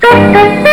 Binnen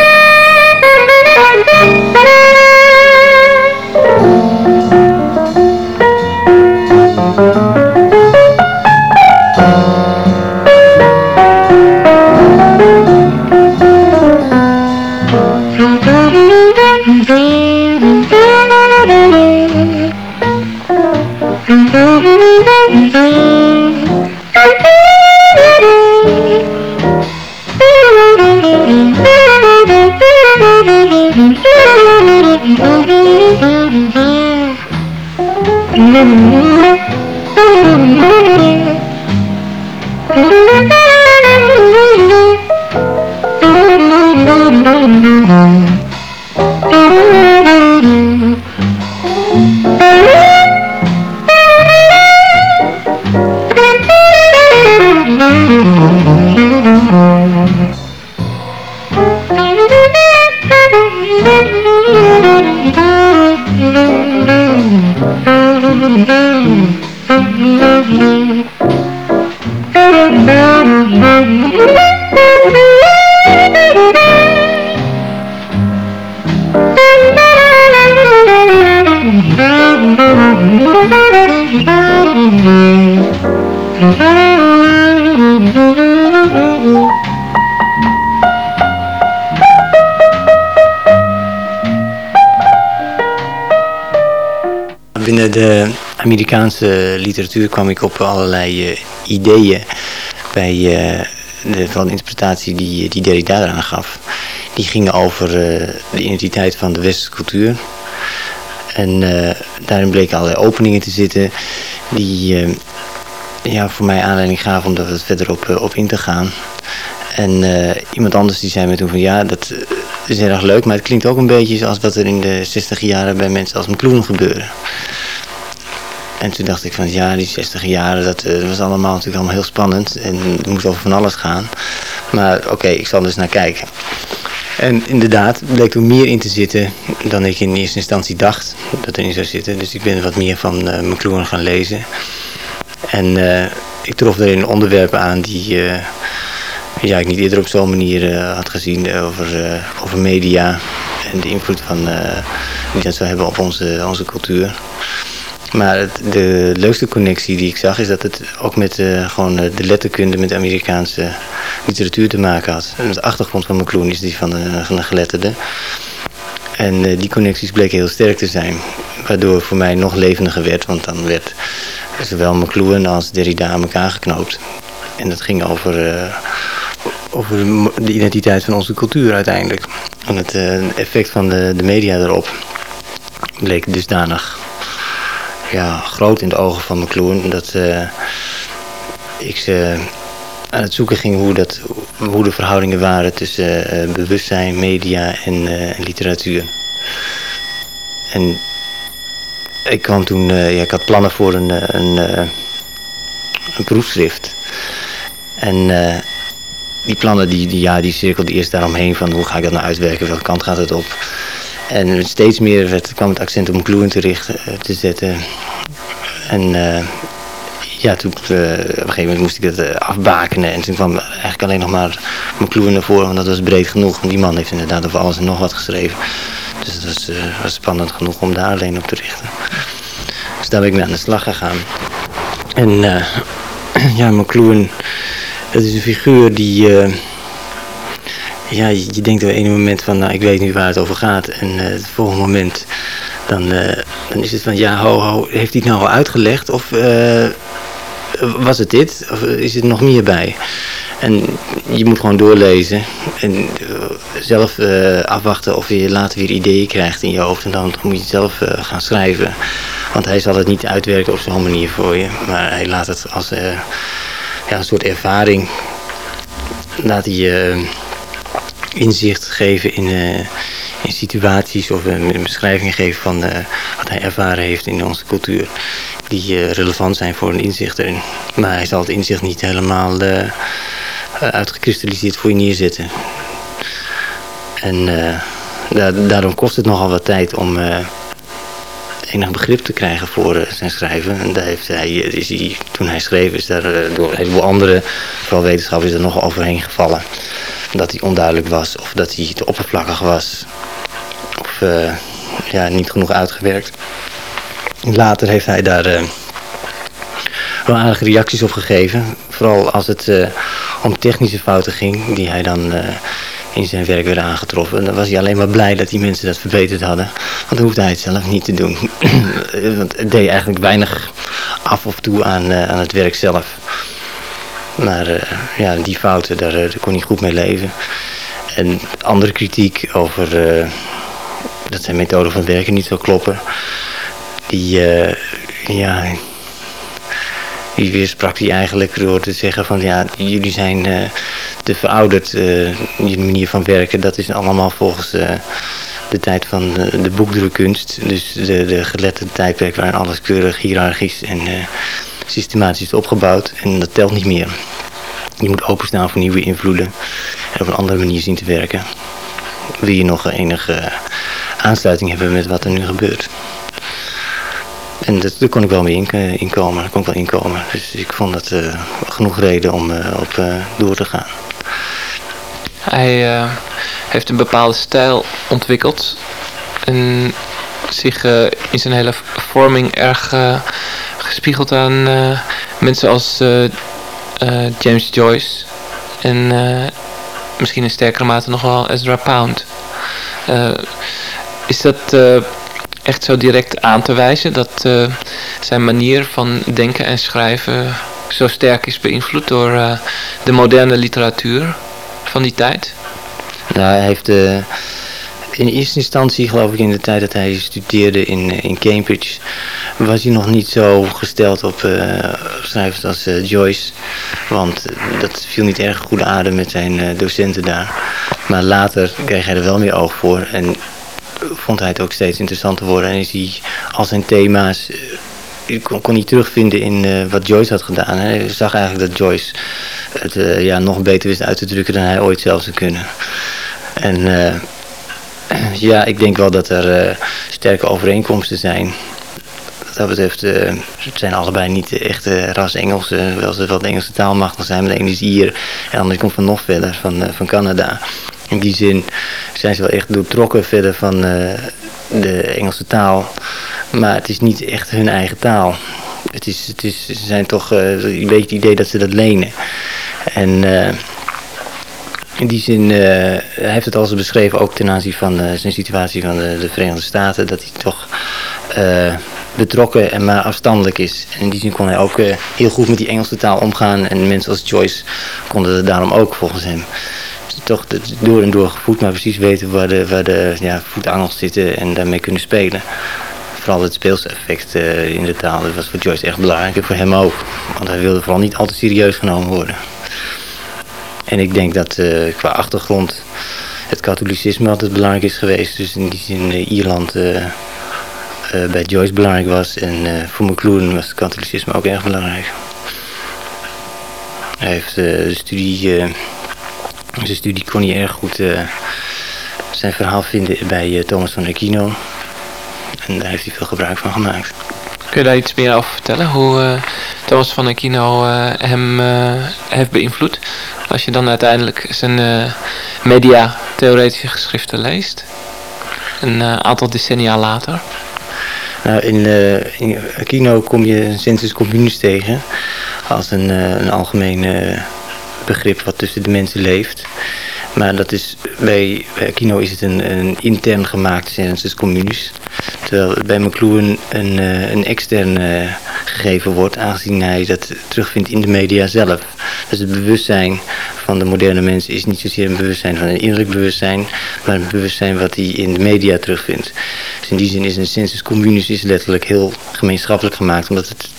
Amerikaanse literatuur kwam ik op allerlei uh, ideeën bij uh, de, van de interpretatie die, die Derrida eraan gaf. Die gingen over de identiteit van de westerse cultuur. En daarin bleken allerlei openingen te zitten die ja, voor mij aanleiding gaven om er verder op, op in te gaan. En iemand anders die zei me toen van ja, dat is erg leuk, maar het klinkt ook een beetje zoals wat er in de 60 jaren bij mensen als McLuhan gebeurde. En toen dacht ik van ja, die 60 jaren, dat, uh, was allemaal natuurlijk allemaal heel spannend. En het moest over van alles gaan. Maar oké, ik zal er eens naar kijken. En inderdaad, bleek er meer in te zitten dan ik in eerste instantie dacht dat erin zou zitten. Dus ik ben wat meer van uh, McLuhan gaan lezen. En uh, ik trof erin onderwerpen aan die ja, ik niet eerder op zo'n manier had gezien over, over media. En de invloed van, die dat zou hebben op onze, onze cultuur. Maar het, de leukste connectie die ik zag is dat het ook met uh, gewoon uh, de letterkunde met Amerikaanse literatuur te maken had. En de achtergrond van McLuhan is die van de, van de geletterde. En die connecties bleken heel sterk te zijn. Waardoor voor mij nog levendiger werd. Want dan werd zowel McLuhan als Derrida aan elkaar geknoopt. En dat ging over, over de identiteit van onze cultuur uiteindelijk. En het effect van de, de media erop bleek dusdanig ja, groot in de ogen van McLuhan. Dat uh, ik ze aan het zoeken ging hoe, dat, hoe de verhoudingen waren tussen uh, bewustzijn, media en uh, literatuur. En ik kwam toen, ja, ik had plannen voor een, een, proefschrift. En die plannen die, die, ja, die cirkelden eerst daaromheen van hoe ga ik dat nou uitwerken, welke kant gaat het op. En steeds meer werd, kwam het accent op McLuhan te, richten, te zetten. En uh, ja, toen, uh, op een gegeven moment moest ik het afbakenen. En toen kwam eigenlijk alleen nog maar McLuhan naar voren, want dat was breed genoeg. Want die man heeft inderdaad over alles en nog wat geschreven. Dus dat was, was spannend genoeg om daar alleen op te richten. Dus daar ben ik mee aan de slag gegaan. En ja, McLuhan, dat is een figuur die ja, je, denkt op een moment van, nou, ik weet nu waar het over gaat. En uh, het volgende moment, dan, uh, dan is het van, ja, ho, ho, heeft hij het nou al uitgelegd? Of uh, was het dit? Of is er nog meer bij? En je moet gewoon doorlezen en zelf afwachten of je later weer ideeën krijgt in je hoofd. En dan moet je zelf gaan schrijven. Want hij zal het niet uitwerken op zo'n manier voor je. Maar hij laat het als ja, een soort ervaring. Laat hij inzicht geven in, uh, in situaties of een beschrijving geven van uh, wat hij ervaren heeft in onze cultuur. Die relevant zijn voor een inzicht erin. Maar hij zal het inzicht niet helemaal uitgekristalliseerd voor je neerzetten. En da daarom kost het nogal wat tijd om enig begrip te krijgen voor zijn schrijven. En daar heeft hij, is toen hij schreef is daar door een heleboel andere, vooral wetenschappers, er nog overheen gevallen. Dat hij onduidelijk was of dat hij te oppervlakkig was. Of ja, niet genoeg uitgewerkt. Later heeft hij daar wel aardige reacties op gegeven. Vooral als het om technische fouten ging, die hij dan in zijn werk werden aangetroffen. En dan was hij alleen maar blij dat die mensen dat verbeterd hadden. Want dan hoefde hij het zelf niet te doen. Want het deed eigenlijk weinig af of toe aan, aan het werk zelf. Maar uh, ja, die fouten, daar, uh, daar, kon hij goed mee leven. En andere kritiek over dat zijn methoden van werken niet zo kloppen. Die, ja, die weersprak hij eigenlijk door te zeggen van ja, jullie zijn uh, te verouderd, uh, je manier van werken. Dat is allemaal volgens uh, de tijd van de, de boekdrukkunst. Dus de, de geletterde tijdperk waarin alles keurig, hiërarchisch en systematisch is opgebouwd. En dat telt niet meer. Je moet openstaan voor nieuwe invloeden en op een andere manier zien te werken. Wil je nog enige aansluiting hebben met wat er nu gebeurt. En dat, daar kon ik wel mee uh, inkomen. Daar kon ik wel inkomen. Dus ik vond dat uh, genoeg reden om op door te gaan. Hij heeft een bepaalde stijl ontwikkeld. En zich in zijn hele vorming erg gespiegeld aan mensen als James Joyce. En misschien in sterkere mate nog wel Ezra Pound. is dat echt zo direct aan te wijzen dat zijn manier van denken en schrijven zo sterk is beïnvloed door de moderne literatuur van die tijd? Nou, hij heeft uh, in eerste instantie, geloof ik, in de tijd dat hij studeerde in, in Cambridge, was hij nog niet zo gesteld op schrijvers als Joyce. Want dat viel niet erg goede adem met zijn docenten daar. Maar later kreeg hij er wel meer oog voor. En vond hij het ook steeds interessanter worden. En is hij al zijn thema's uh, kon, hij terugvinden in wat Joyce had gedaan. Hij zag eigenlijk dat Joyce het ja, nog beter wist uit te drukken dan hij ooit zelf zou kunnen. En ja, ik denk wel dat er sterke overeenkomsten zijn. Wat dat betreft, het zijn allebei niet echt ras Engels, wel ze de Engelse taal machtig zijn. Maar de ene is hier en de andere komt van nog verder, van, van Canada. In die zin zijn ze wel echt doortrokken verder van uh, de Engelse taal. Maar het is niet echt hun eigen taal. Het is, het is, ze zijn toch uh, een beetje het idee dat ze dat lenen. En uh, in die zin hij heeft het al eens beschreven, ook ten aanzien van zijn situatie van de, de, Verenigde Staten, dat hij toch betrokken en maar afstandelijk is. En in die zin kon hij ook heel goed met die Engelse taal omgaan. En mensen als Joyce konden het daarom ook volgens hem toch door en door gevoed, maar precies weten waar de, waar de ja, voetangels zitten en daarmee kunnen spelen. Vooral het speelseffect in de taal, dat was voor Joyce echt belangrijk en voor hem ook. Want hij wilde vooral niet al te serieus genomen worden. En ik denk dat uh, qua achtergrond het katholicisme altijd belangrijk is geweest. Dus in die zin uh, Ierland bij Joyce belangrijk was. En voor McLuhan was het katholicisme ook erg belangrijk. Hij heeft de studie zijn studie kon hij erg goed zijn verhaal vinden bij Thomas van Aquino. En daar heeft hij veel gebruik van gemaakt. Kun je daar iets meer over vertellen? Hoe uh, Thomas van Aquino hem heeft beïnvloed? Als je dan uiteindelijk zijn media-theoretische geschriften leest. Een aantal decennia later. Nou, in, in Aquino kom je een sensus communis tegen. Als een, een algemene begrip wat tussen de mensen leeft. Maar dat is, bij, bij Kino is het een, een intern gemaakt sensus communis. Terwijl bij McLuhan een, uh, een extern uh, gegeven wordt, aangezien hij dat terugvindt in de media zelf. Dus het bewustzijn van de moderne mens is niet zozeer een bewustzijn van een innerlijk bewustzijn, maar een bewustzijn wat hij in de media terugvindt. Dus in die zin is een sensus communis is letterlijk heel gemeenschappelijk gemaakt, omdat het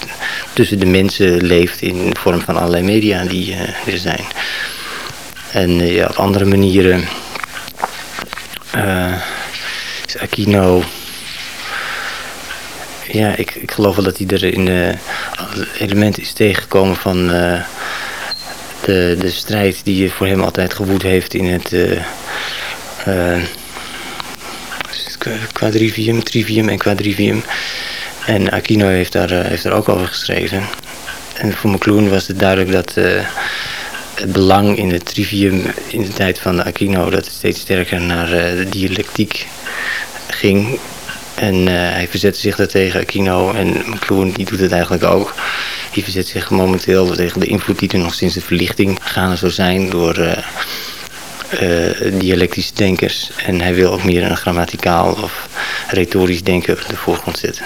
tussen de mensen leeft in de vorm van allerlei media die uh, er zijn. En uh, ja, op andere manieren uh, is Aquino... Ja, ik, ik geloof wel dat hij er in uh, elementen is tegengekomen van de, de strijd die voor hem altijd gewoed heeft in het quadrivium, trivium en quadrivium. En Aquino heeft daar, heeft daar ook over geschreven. En voor McLuhan was het duidelijk dat het belang in het trivium in de tijd van Aquino dat het steeds sterker naar de dialectiek ging. En hij verzette zich daartegen, Aquino. En McLuhan die doet het eigenlijk ook. Die verzet zich momenteel tegen de invloed die er nog sinds de verlichting gaande zou zijn door uh, dialectische denkers. En hij wil ook meer een grammaticaal of retorisch denken op de voorgrond zetten.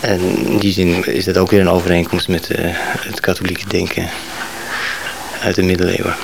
En in die zin is dat ook weer een overeenkomst met het katholieke denken uit de middeleeuwen.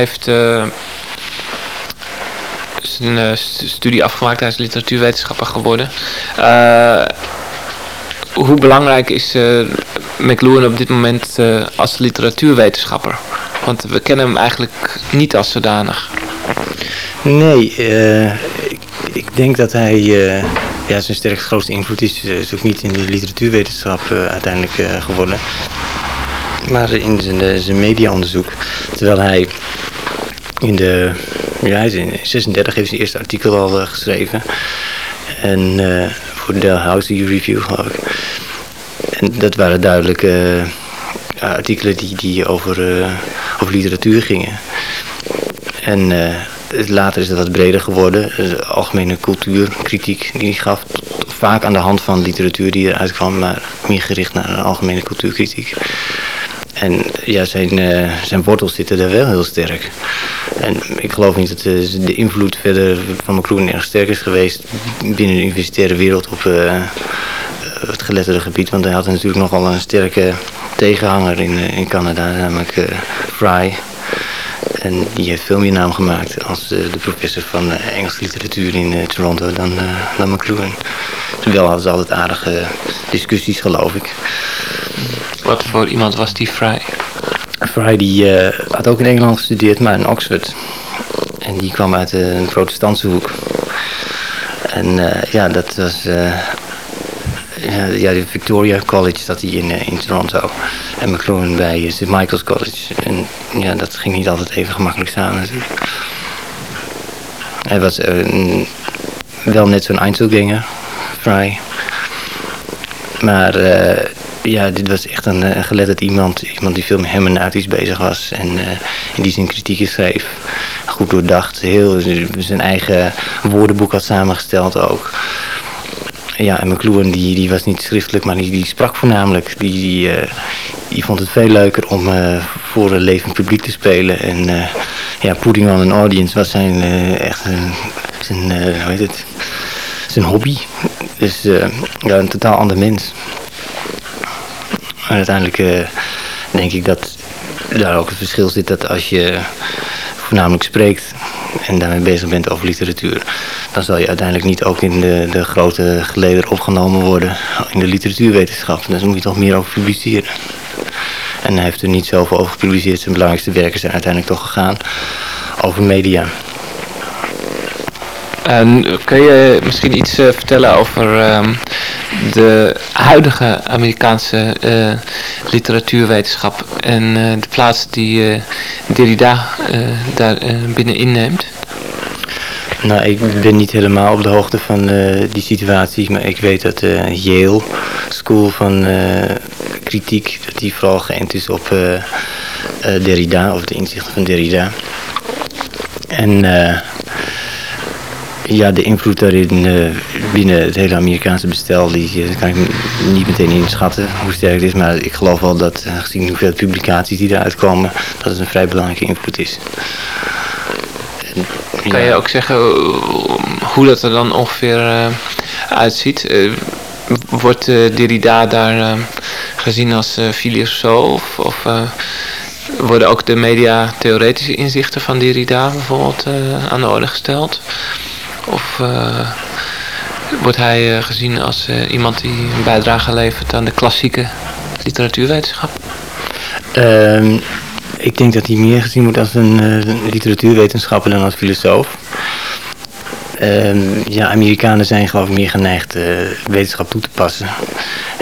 Heeft zijn uh, studie afgemaakt. Hij is literatuurwetenschapper geworden. Uh, hoe belangrijk is McLuhan op dit moment als literatuurwetenschapper? Want we kennen hem eigenlijk niet als zodanig. Nee, ik, ik, denk dat hij ja, zijn sterkste grootste invloed is, is ook niet in de literatuurwetenschap uiteindelijk geworden maar in zijn, zijn mediaonderzoek. Terwijl hij in de, ja, in 36 heeft zijn eerste artikel al uh, geschreven. En uh, voor de Housing Review geloof ik. En dat waren duidelijke artikelen die, die over, over literatuur gingen. En later is dat wat breder geworden. De algemene cultuurkritiek die gaf vaak aan de hand van literatuur die eruit kwam, maar meer gericht naar een algemene cultuurkritiek. En ja, zijn, uh, zijn wortels zitten er wel heel sterk. En ik geloof niet dat uh, de invloed verder van McLuhan erg sterk is geweest binnen de universitaire wereld op uh, het geletterde gebied. Want hij had natuurlijk nogal een sterke tegenhanger in, in Canada, namelijk Fry. En die heeft veel meer naam gemaakt als de professor van Engelse literatuur in Toronto dan, dan McLuhan. Wel hadden ze altijd aardige discussies, geloof ik. Wat voor iemand was die Fry? Fry die had ook in Engeland gestudeerd, maar in Oxford. En die kwam uit een protestantse hoek. En uh, ja, dat was ja, de Victoria College zat hij in, in Toronto. En McLuhan bij St. Michael's College. En ja, dat ging niet altijd even gemakkelijk samen natuurlijk. Hij was wel net zo'n Einzelganger, vrij. Maar ja, dit was echt een, een geletterd iemand. Iemand die veel met hermeneutisch bezig was. En in die zin kritiek schreef. Goed doordacht. Heel zijn eigen woordenboek had samengesteld ook. Ja, en McLuhan die, die was niet schriftelijk, maar die, die sprak voornamelijk. Die, die, die vond het veel leuker om uh, voor een levend publiek te spelen. En ja, Putting on an Audience was zijn echt een, zijn, hoe heet het, zijn hobby. Dus ja, een totaal ander mens. Maar uiteindelijk denk ik dat daar ook het verschil zit dat als je voornamelijk spreekt en daarmee bezig bent over literatuur, dan zal je uiteindelijk niet ook in de, de grote geleder opgenomen worden in de literatuurwetenschap. Dus moet je toch meer over publiceren. En hij heeft er niet zoveel over gepubliceerd. Zijn belangrijkste werken zijn uiteindelijk toch gegaan over media. En kun je misschien iets uh, vertellen over um, de huidige Amerikaanse uh, literatuurwetenschap en uh, de plaats die Derrida daar binnen inneemt? Nou, ik ben niet helemaal op de hoogte van die situatie, maar ik weet dat de Yale School van kritiek, dat die vooral geënt is op Derrida, of de inzichten van Derrida. En ja, de invloed daarin uh, binnen het hele Amerikaanse bestel, die uh, kan ik niet meteen inschatten hoe sterk het is. Maar ik geloof wel dat, uh, gezien hoeveel publicaties die eruit komen, dat het een vrij belangrijke invloed is. En, kan je ook zeggen hoe dat er dan ongeveer uitziet? wordt Derrida daar gezien als filosoof? Of, worden ook de media-theoretische inzichten van Derrida bijvoorbeeld aan de orde gesteld? Of uh, wordt hij uh, gezien als uh, iemand die een bijdrage levert aan de klassieke literatuurwetenschap? Ehm, ik denk dat hij meer gezien wordt als een literatuurwetenschapper dan als filosoof. Ehm, ja, Amerikanen zijn geloof ik meer geneigd wetenschap toe te passen.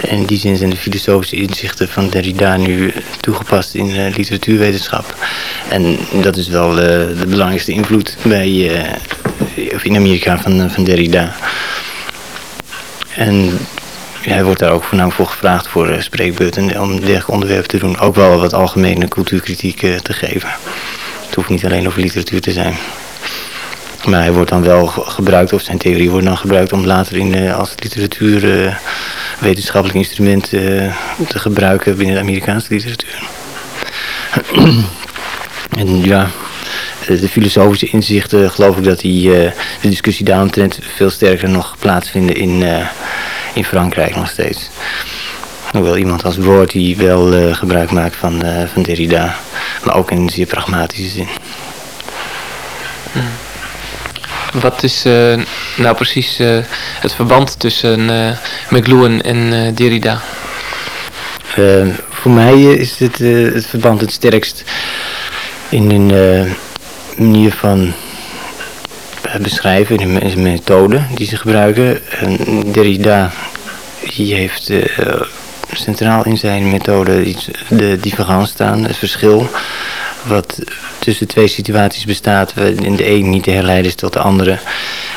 En in die zin zijn de filosofische inzichten van Derrida nu toegepast in literatuurwetenschap. En dat is wel de belangrijkste invloed bij of in Amerika van, van Derrida. En hij wordt daar ook voornamelijk voor gevraagd voor uh, spreekbeurten om dergelijke onderwerpen te doen. Ook wel wat algemene cultuurkritiek uh, te geven. Het hoeft niet alleen over literatuur te zijn. Maar hij wordt dan wel gebruikt, of zijn theorie wordt dan gebruikt om later in, als literatuur wetenschappelijk instrument te gebruiken binnen de Amerikaanse literatuur. en ja, de filosofische inzichten geloof ik dat die, uh, de discussie daaromtrent veel sterker nog plaatsvinden in, uh, in Frankrijk nog steeds. Hoewel iemand als Woord die wel uh, gebruik maakt van, van Derrida, maar ook in een zeer pragmatische zin. Hmm. Wat is nou precies het verband tussen McLuhan en Derrida? voor mij is het, het verband het sterkst in een manier van eh, beschrijven, de methode die ze gebruiken. En Derrida heeft uh, centraal in zijn methode de divergence staan, het verschil wat tussen twee situaties bestaat, in de een niet te herleiden is tot de andere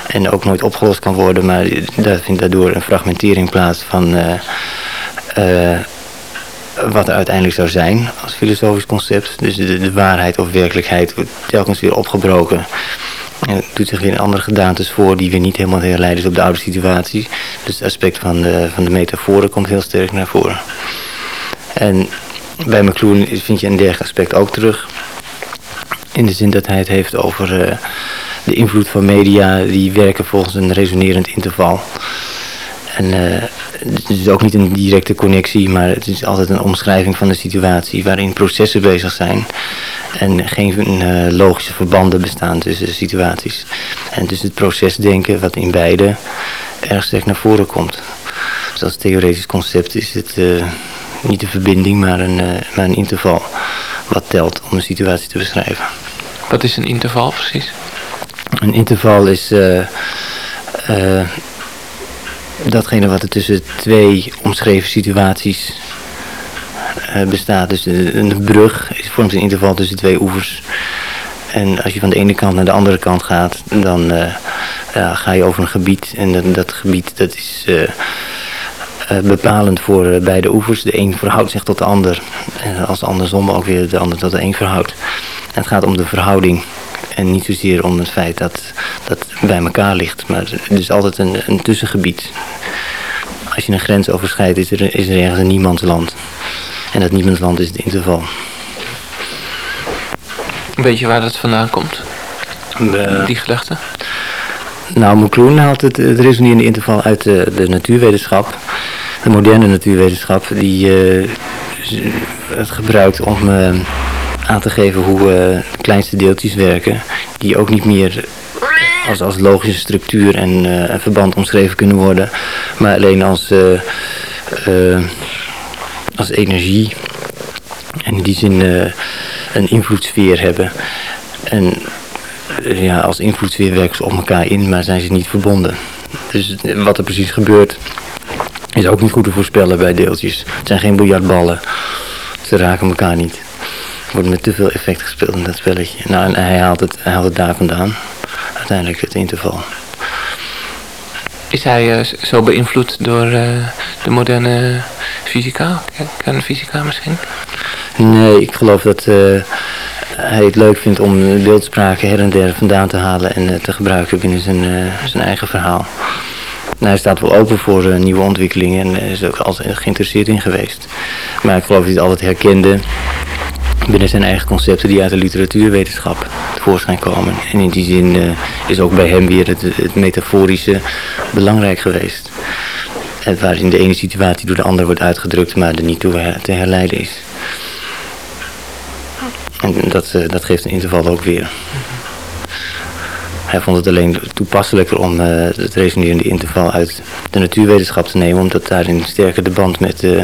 en ook nooit opgelost kan worden, maar daar vindt daardoor een fragmentering plaats van uh, wat er uiteindelijk zou zijn als filosofisch concept. Dus de, waarheid of werkelijkheid wordt telkens weer opgebroken. En het doet zich weer in andere gedaantes voor die weer niet helemaal herleiden is op de oude situatie. Dus het aspect van de, van de metaforen komt heel sterk naar voren. En bij McLuhan vind je een dergelijk aspect ook terug. In de zin dat hij het heeft over uh, de invloed van media die werken volgens een resonerend interval. En uh, het is ook niet een directe connectie, maar het is altijd een omschrijving van de situatie waarin processen bezig zijn en geen uh, logische verbanden bestaan tussen de situaties. En dus het procesdenken wat in beide erg sterk naar voren komt. Dus als theoretisch concept is het uh, niet een verbinding, maar een, maar een interval wat telt om een situatie te beschrijven. Wat is een interval precies? Een interval is datgene wat er tussen twee omschreven situaties uh, bestaat. Dus een brug vormt een interval tussen twee oevers. En als je van de ene kant naar de andere kant gaat, dan uh, ja, ga je over een gebied. En dat, gebied dat is uh, bepalend voor beide oevers. De een verhoudt zich tot de ander. En als de andersom ook weer de ander tot de een verhoudt. Het gaat om de verhouding. En niet zozeer om het feit dat dat bij elkaar ligt. Maar het is altijd een, een tussengebied. Als je een grens overschrijdt, is er, is er ergens een niemandsland. En dat niemandsland is het interval. Weet je waar dat vandaan komt? Uh, die gedachte? Nou, McLuhan haalt het, het resonerende interval uit de, de, natuurwetenschap. De moderne natuurwetenschap die uh, het gebruikt om uh, aan te geven hoe de kleinste deeltjes werken. Die ook niet meer als, als logische structuur en uh, verband omschreven kunnen worden. Maar alleen als, uh, uh, als energie. En in die zin een invloedssfeer hebben. En ja, als invloedssfeer werken ze op elkaar in, maar zijn ze niet verbonden. Dus wat er precies gebeurt, is ook niet goed te voorspellen bij deeltjes. Het zijn geen biljartballen. Ze raken elkaar niet. Er wordt met te veel effect gespeeld in dat spelletje. Nou, en hij haalt het, hij haalt het daar vandaan uiteindelijk het interval. Is hij uh, zo beïnvloed door uh, de moderne fysica, kernfysica misschien? Nee, ik geloof dat uh, hij het leuk vindt om beeldspraken her en der vandaan te halen en te gebruiken binnen zijn, zijn eigen verhaal. Nou, hij staat wel open voor nieuwe ontwikkelingen en is ook altijd geïnteresseerd in geweest. Maar ik geloof dat hij het altijd herkende binnen zijn eigen concepten die uit de literatuurwetenschap tevoorschijn komen. En in die zin uh, is ook bij hem weer het, metaforische belangrijk geweest. Het waarin de ene situatie door de andere wordt uitgedrukt, maar er niet toe te herleiden is. En dat, uh, dat geeft een interval ook weer. Hij vond het alleen toepasselijker om uh, het resonerende interval uit de natuurwetenschap te nemen, omdat daarin sterker de band met uh,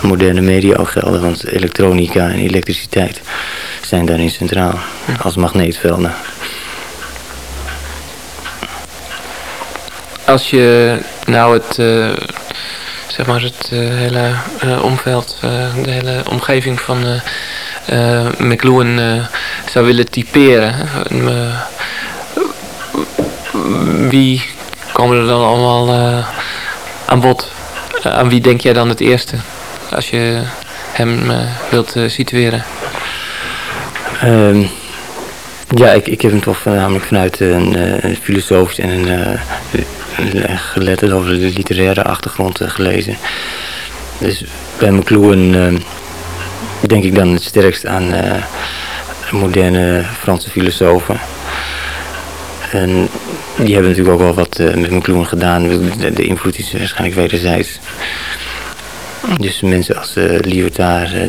moderne media ook gelden. Want elektronica en elektriciteit zijn daarin centraal als magneetvelden. Als je nou het, uh, zeg maar het hele omveld, de hele omgeving van McLuhan zou willen typeren wie komen er dan allemaal uh, aan bod? Uh, aan wie denk jij dan het eerste? Als je hem uh, wilt situeren. Um, ja, ik, ik heb hem toch namelijk vanuit een, een filosofisch en een, geletterd over de literaire achtergrond gelezen. Dus bij McLuhan denk ik dan het sterkst aan moderne Franse filosofen. En die hebben natuurlijk ook wel wat uh, met McLuhan gedaan. De, invloed is waarschijnlijk wederzijds. Dus mensen als uh,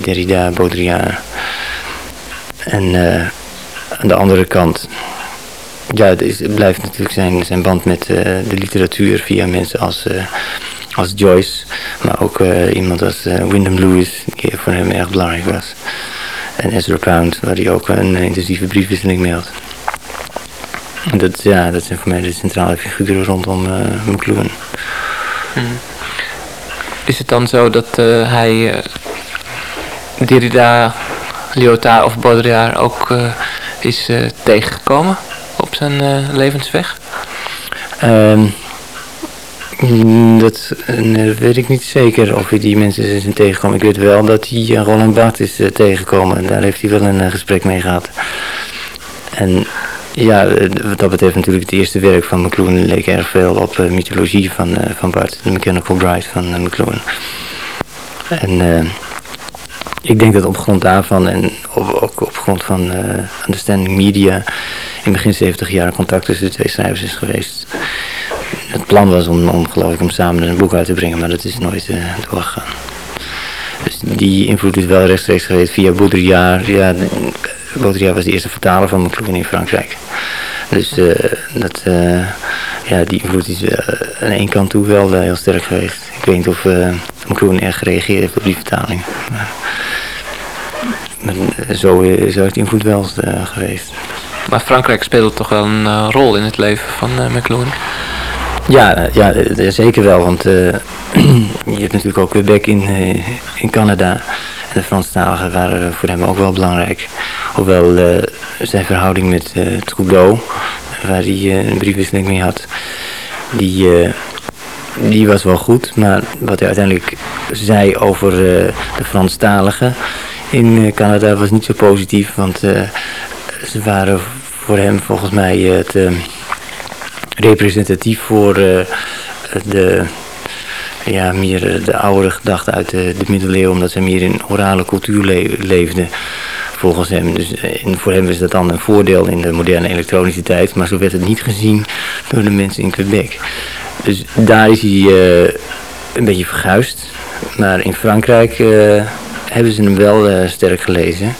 Derrida, Baudrillard. En aan de andere kant... Ja, het, blijft natuurlijk zijn, zijn band met de literatuur via mensen als, als Joyce. Maar ook iemand als Wyndham Lewis, die voor hem erg belangrijk was. En Ezra Pound, waar hij ook een intensieve briefwisseling mee had. Dat, ja, dat zijn voor mij de centrale figuren rondom uh, McLuhan. Hmm. Is het dan zo dat uh, hij uh, Derrida, Lyotard of Baudrillard ook uh, is tegengekomen op zijn levensweg? Um, dat weet ik niet zeker of hij die mensen zijn tegengekomen. Ik weet wel dat hij Roland Barthes is tegengekomen en daar heeft hij wel een gesprek mee gehad. En ja, eh, wat dat betreft natuurlijk het eerste werk van McLuhan leek erg veel op uh, mythologie van, uh, van Bart, de Mechanical Bride van uh. En ik denk dat op grond daarvan en ook op grond van Understanding Media in begin 70 jaar contact tussen de twee schrijvers is geweest. Het plan was om, om geloof ik om samen een boek uit te brengen, maar dat is nooit doorgegaan. Dus die invloed is wel rechtstreeks geweest via Baudrillard. Ja, Baudrillard was de eerste vertaler van McLuhan in Frankrijk. Dus uh, dat, uh, ja, die invloed is uh, aan één kant toe wel heel sterk geweest. Ik weet niet of uh, McLuhan erg gereageerd heeft op die vertaling. Maar, maar zo, zo is die invloed wel geweest. Maar Frankrijk speelde toch wel een rol in het leven van McLuhan? Ja, ja, zeker wel, want je hebt natuurlijk ook Quebec in, in Canada. De Franstaligen waren voor hem ook wel belangrijk. Hoewel zijn verhouding met Trudeau, waar hij een briefwisseling mee had, die, die was wel goed. Maar wat hij uiteindelijk zei over de Franstaligen in Canada was niet zo positief. Want ze waren voor hem volgens mij het representatief voor de ja, meer de oudere gedachten uit de, de middeleeuwen, omdat ze meer in orale cultuur leefden volgens hem. Dus en voor hem is dat dan een voordeel in de moderne elektronische tijd, maar zo werd het niet gezien door de mensen in Quebec. Dus daar is hij uh, een beetje verguisd. Maar in Frankrijk uh, hebben ze hem wel sterk gelezen.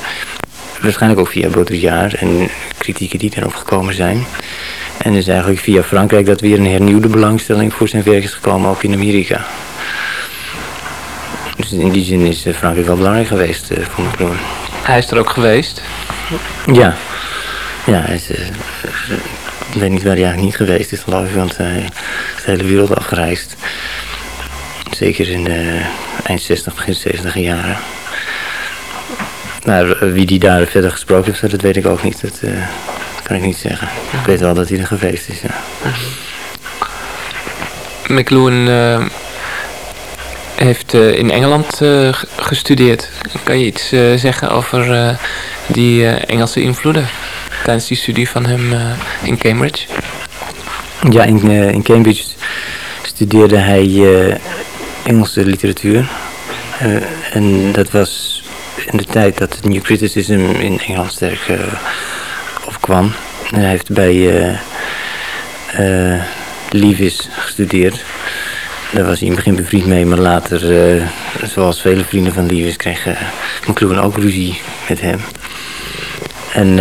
Waarschijnlijk ook via Baudrillard en kritieken die daarop gekomen zijn. En is eigenlijk via Frankrijk dat weer een hernieuwde belangstelling voor zijn werk is gekomen, ook in Amerika. Dus in die zin is Frankrijk wel belangrijk geweest voor McLuhan. Hij is er ook geweest? Ja. Ja, hij is... ik weet niet waar hij eigenlijk niet geweest is, geloof ik, want hij is de hele wereld afgereisd. Zeker in de eind 60, begin 70 jaren. Maar wie die daar verder gesproken heeft, dat weet ik ook niet. Dat uh, kan ik niet zeggen. Ik weet wel dat hij er geweest is, ja. McLuhan uh, heeft uh, in Engeland gestudeerd. Kan je iets zeggen over die Engelse invloeden tijdens die studie van hem in Cambridge? Ja, in, in Cambridge studeerde hij Engelse literatuur. en dat was in de tijd dat het New Criticism in Engeland sterk En hij heeft bij uh, gestudeerd. Daar was hij in het begin bevriend mee, maar later, zoals vele vrienden van Leavis, kreeg uh, McLuhan ook ruzie met hem. En,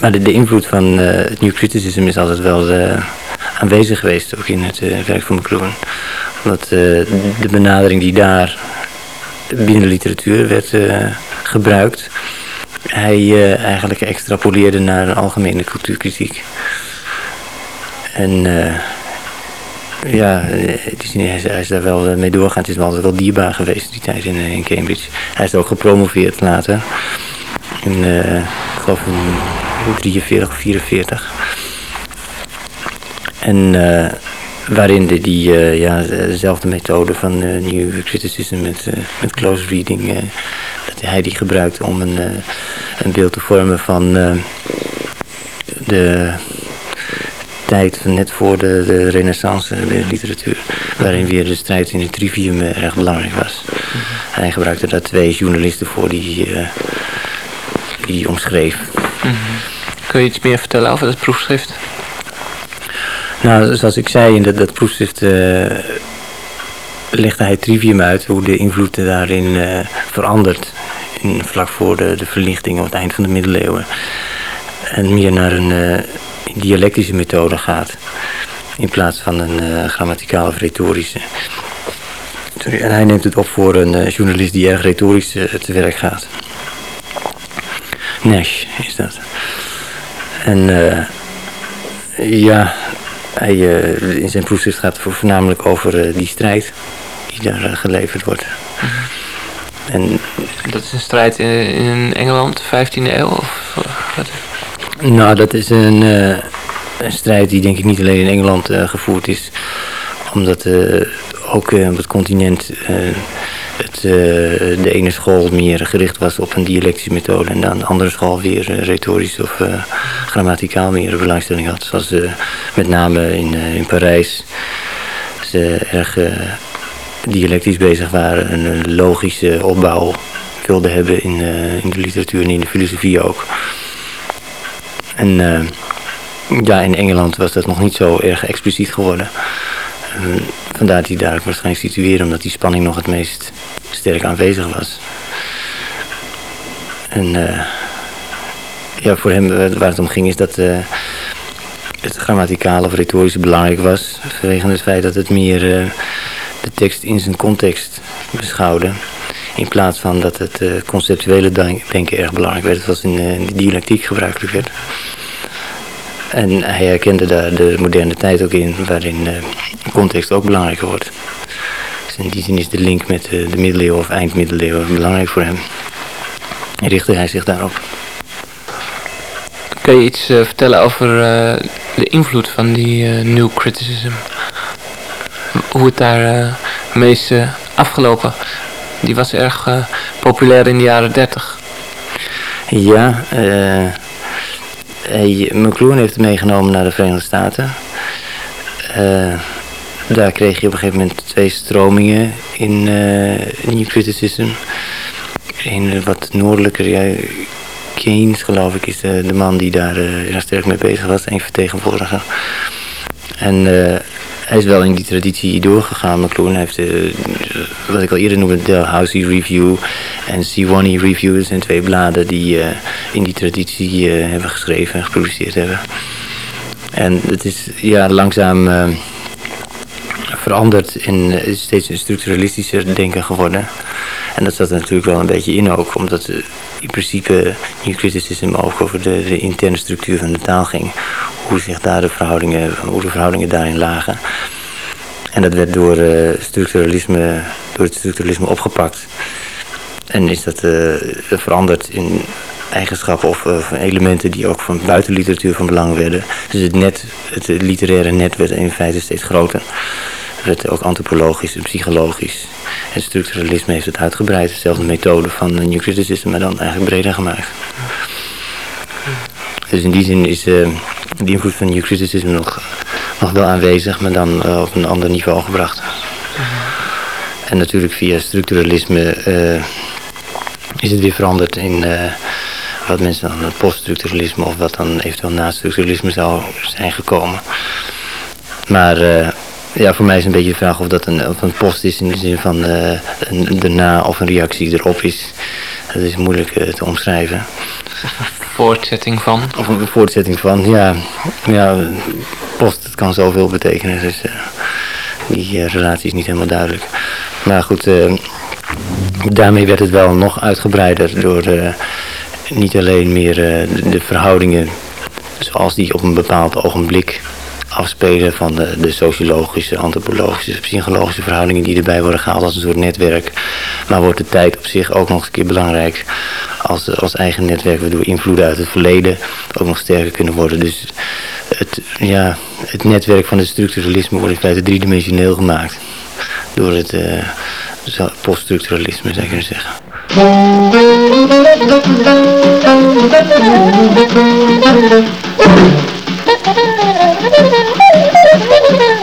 maar de, invloed van het New Criticism is altijd wel aanwezig geweest, ook in het werk van McLuhan. Omdat de benadering die daar binnen de literatuur werd gebruikt. Hij uh, eigenlijk extrapoleerde naar een algemene cultuurkritiek. En uh, ja, is, hij is daar wel mee doorgaan. Het is wel altijd wel dierbaar geweest die tijd in, Cambridge. Hij is ook gepromoveerd later. In, ik geloof in 43 of 44. En waarin de, die uh, ja, dezelfde methode van uh, New Criticism met, uh, met close reading, hij die gebruikt om een, een beeld te vormen van de tijd net voor de, de renaissance de literatuur, waarin weer de strijd in het trivium erg belangrijk was. Hij gebruikte daar twee journalisten voor die, die omschreef. Mm Kun je iets meer vertellen over het proefschrift? Nou, zoals ik zei, in dat, dat proefschrift uh, legde hij trivium uit hoe de invloed daarin uh, verandert. In, vlak voor de, de verlichting op het eind van de middeleeuwen. En meer naar een uh, dialectische methode gaat. In plaats van een grammaticale of retorische. En hij neemt het op voor een journalist die erg retorisch te werk gaat. Nash is dat. En ja, hij, uh, in zijn proefschrift gaat het voornamelijk over uh, die strijd die daar uh, geleverd wordt. -hmm. En, dat is een strijd in, in Engeland, 15e eeuw? Of, wat? Nou, dat is een, een, strijd die denk ik niet alleen in Engeland gevoerd is. Omdat ook op het continent het, de ene school meer gericht was op een dialectische methode en dan de andere school weer retorisch of grammaticaal meer belangstelling had. Zoals met name in, in Parijs ze erg dialectisch bezig waren en een logische opbouw wilden hebben in, in de literatuur en in de filosofie ook. En ja, in Engeland was dat nog niet zo erg expliciet geworden. vandaar dat hij daar waarschijnlijk situeren, omdat die spanning nog het meest sterk aanwezig was. En uh, ja, voor hem waar het om ging is dat het grammaticale of retorische belangrijk was. Vanwege het feit dat het meer de tekst in zijn context beschouwde. In plaats van dat het conceptuele denken erg belangrijk werd. Zoals in de dialectiek gebruikelijk werd. En hij herkende daar de moderne tijd ook in, waarin uh, context ook belangrijker wordt. Dus in die zin is de link met uh, de middeleeuwen of eindmiddeleeuwen belangrijk voor hem. En richtte hij zich daarop. Kun je iets uh, vertellen over de invloed van die New Criticism? Hoe het daar meest afgelopen? Die was erg populair in de jaren 30. Ja, eh hij, McLuhan heeft het meegenomen naar de Verenigde Staten. Uh, daar kreeg je op een gegeven moment twee stromingen in uh, New Criticism. Een wat noordelijker, ja, Keynes geloof ik is de, de man die daar uh, sterk mee bezig was, een vertegenwoordiger. En hij is wel in die traditie doorgegaan. McLuhan heeft, uh, wat ik al eerder noemde, de Housey Review en C1 Review. Dat zijn twee bladen die uh, in die traditie uh, hebben geschreven en gepubliceerd hebben. En het is ja, langzaam veranderd en steeds een structuralistischer denken geworden. En dat zat er natuurlijk wel een beetje in ook, omdat in principe New Criticism ook over de, interne structuur van de taal ging. Hoe zich daar de verhoudingen, hoe de verhoudingen daarin lagen. En dat werd door, uh, structuralisme, door het structuralisme opgepakt. En is dat uh, veranderd in eigenschappen of elementen die ook van buitenliteratuur van belang werden. Dus het net, het literaire net werd in feite steeds groter. Het ook antropologisch en psychologisch. En structuralisme heeft het uitgebreid. Dezelfde methode van New Criticism, maar dan eigenlijk breder gemaakt. Dus in die zin is uh, de invloed van New Criticism nog, nog wel aanwezig, maar dan uh, op een ander niveau gebracht. En natuurlijk via structuralisme uh, is het weer veranderd in wat mensen dan poststructuralisme of wat dan eventueel na structuralisme zou zijn gekomen. Maar ja, voor mij is een beetje de vraag of dat een, of een post is in de zin van uh, een, de na of een reactie erop is. Dat is moeilijk uh, te omschrijven. Voortzetting van? Of een voortzetting van, ja. ja post het kan zoveel betekenen, dus uh, die relatie is niet helemaal duidelijk. Maar goed, daarmee werd het wel nog uitgebreider door niet alleen meer de, de verhoudingen zoals die op een bepaald ogenblik afspelen van de, de, sociologische, antropologische, psychologische verhoudingen die erbij worden gehaald als een soort netwerk. Maar wordt de tijd op zich ook nog eens een keer belangrijk als, als eigen netwerk, waardoor invloeden uit het verleden ook nog sterker kunnen worden. Dus het, ja, het netwerk van het structuralisme wordt in feite driedimensioneel gemaakt door het uh, poststructuralisme, zou je kunnen zeggen.